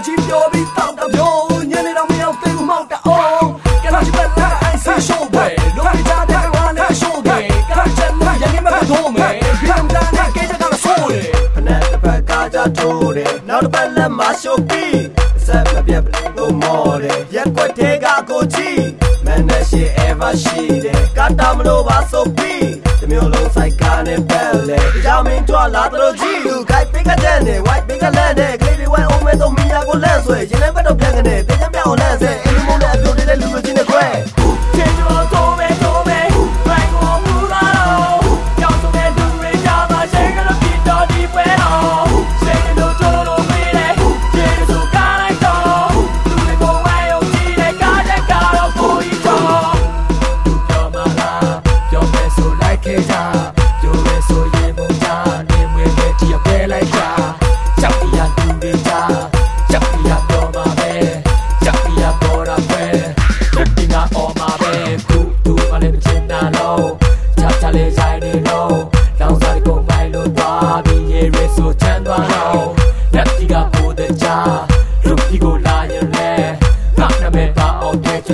တော်ချင်းပြောပြီးတောက်တာပြောညနေတော့မရောက်သေးဘူးမောက်တာအောင်ကလာချပတ်လာ I see show way လောကကြားတဲ့ဝါနဲ့ show way ကလာချက်မရငယ်မကတော့မယ်ဒီကံတန်းနဲ့ကြကြကဆိုးတယ်ဖနက်တစ်ဖက်ကကြထိုးတယ်နောက်တစ်ဖက်လက်မှာ show ပြီးဆက်မပြတ်လို့မော်တယ်ရက်ွက်သေးကကိုကြည့်မနဲ့ရှိ ever ရှိတယ်ကတာမလို့ပါဆိုပြီးတမျိုးလုံးဆိုင်ကနေပဲလေကြောင်မင်းကြွလာတော့ကြည့်လူ guy pick a den white pick a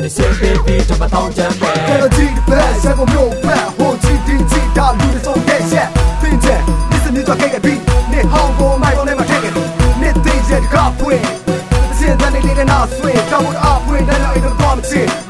နေစေပေးပြီးတမထောင်ချမ်းပဲ Energy the best ရကုန်မြို့ပဲဟိုကြည့်တင်းကြည့်တာလူတွေဆုံးတဲ့ချက်သင်ချက် listen to the key beat နေဟောင်းကိုမိုက်ပေါ်နဲ့မထက်ခဲ့ဘူးနေသိချက်ကပွင့်စင်တဲ့နေတဲ့နာဆွေးကောင်းအပွင့်တဲ့လို့ it don't come to